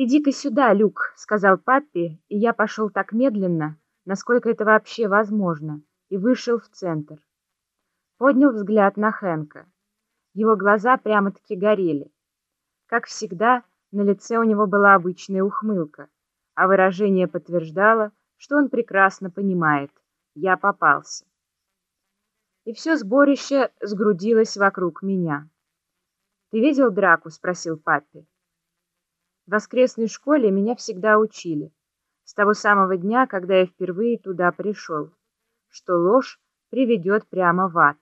«Иди-ка сюда, Люк», — сказал папе, и я пошел так медленно, насколько это вообще возможно, и вышел в центр. Поднял взгляд на Хэнка. Его глаза прямо-таки горели. Как всегда, на лице у него была обычная ухмылка, а выражение подтверждало, что он прекрасно понимает, я попался. И все сборище сгрудилось вокруг меня. «Ты видел драку?» — спросил папе. В воскресной школе меня всегда учили, с того самого дня, когда я впервые туда пришел, что ложь приведет прямо в ад,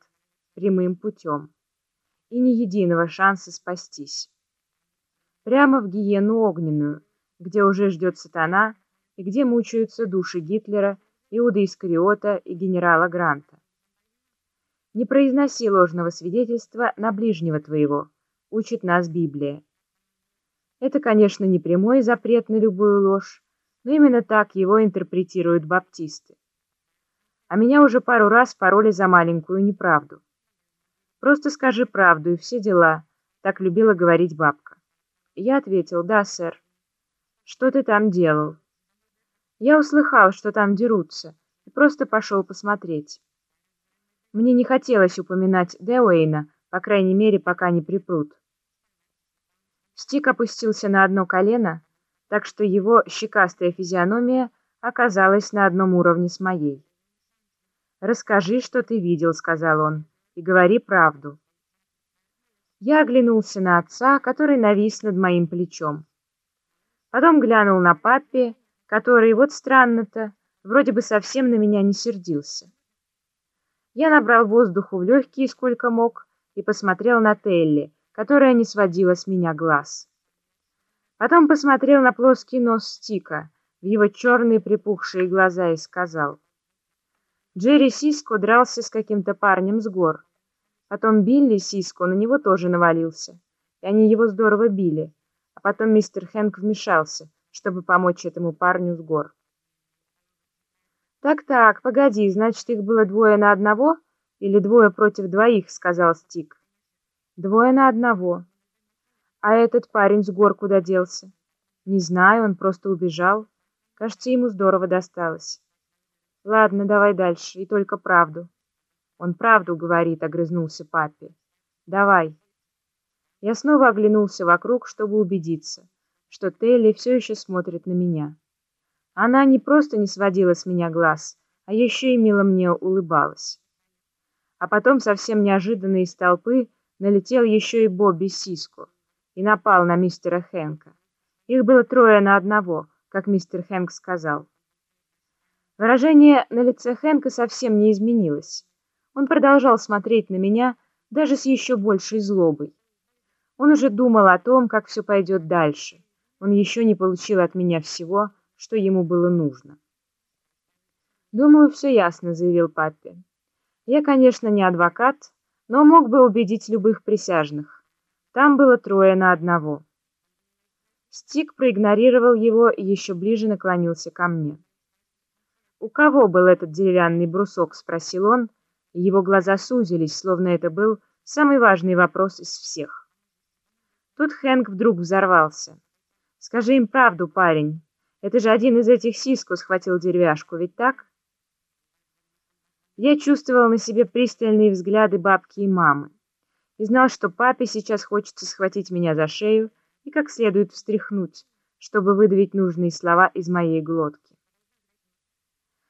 прямым путем, и ни единого шанса спастись. Прямо в гиену огненную, где уже ждет сатана и где мучаются души Гитлера, Иуда Искариота и генерала Гранта. Не произноси ложного свидетельства на ближнего твоего, учит нас Библия. Это, конечно, не прямой запрет на любую ложь, но именно так его интерпретируют баптисты. А меня уже пару раз пороли за маленькую неправду. «Просто скажи правду и все дела», — так любила говорить бабка. Я ответил, «Да, сэр». «Что ты там делал?» Я услыхал, что там дерутся, и просто пошел посмотреть. Мне не хотелось упоминать Деуэйна, по крайней мере, пока не припрут. Стик опустился на одно колено, так что его щекастая физиономия оказалась на одном уровне с моей. «Расскажи, что ты видел», — сказал он, — «и говори правду». Я оглянулся на отца, который навис над моим плечом. Потом глянул на папе, который, вот странно-то, вроде бы совсем на меня не сердился. Я набрал воздуху в легкие сколько мог и посмотрел на Телли, которая не сводила с меня глаз. Потом посмотрел на плоский нос Стика, в его черные припухшие глаза и сказал. Джерри Сиско дрался с каким-то парнем с гор. Потом Билли Сиско на него тоже навалился, и они его здорово били, а потом мистер Хэнк вмешался, чтобы помочь этому парню с гор. «Так-так, погоди, значит, их было двое на одного или двое против двоих?» — сказал Стик. Двое на одного. А этот парень с гор куда делся? Не знаю, он просто убежал. Кажется, ему здорово досталось. Ладно, давай дальше, и только правду. Он правду говорит, огрызнулся папе. Давай. Я снова оглянулся вокруг, чтобы убедиться, что Телли все еще смотрит на меня. Она не просто не сводила с меня глаз, а еще и мило мне улыбалась. А потом совсем неожиданно из толпы налетел еще и Бобби Сиско и напал на мистера Хэнка. Их было трое на одного, как мистер Хэнк сказал. Выражение на лице Хэнка совсем не изменилось. Он продолжал смотреть на меня даже с еще большей злобой. Он уже думал о том, как все пойдет дальше. Он еще не получил от меня всего, что ему было нужно. «Думаю, все ясно», — заявил папе. «Я, конечно, не адвокат, но мог бы убедить любых присяжных. Там было трое на одного. Стик проигнорировал его и еще ближе наклонился ко мне. «У кого был этот деревянный брусок?» — спросил он, его глаза сузились, словно это был самый важный вопрос из всех. Тут Хэнк вдруг взорвался. «Скажи им правду, парень. Это же один из этих сиску схватил деревяшку, ведь так?» Я чувствовал на себе пристальные взгляды бабки и мамы и знал, что папе сейчас хочется схватить меня за шею и как следует встряхнуть, чтобы выдавить нужные слова из моей глотки.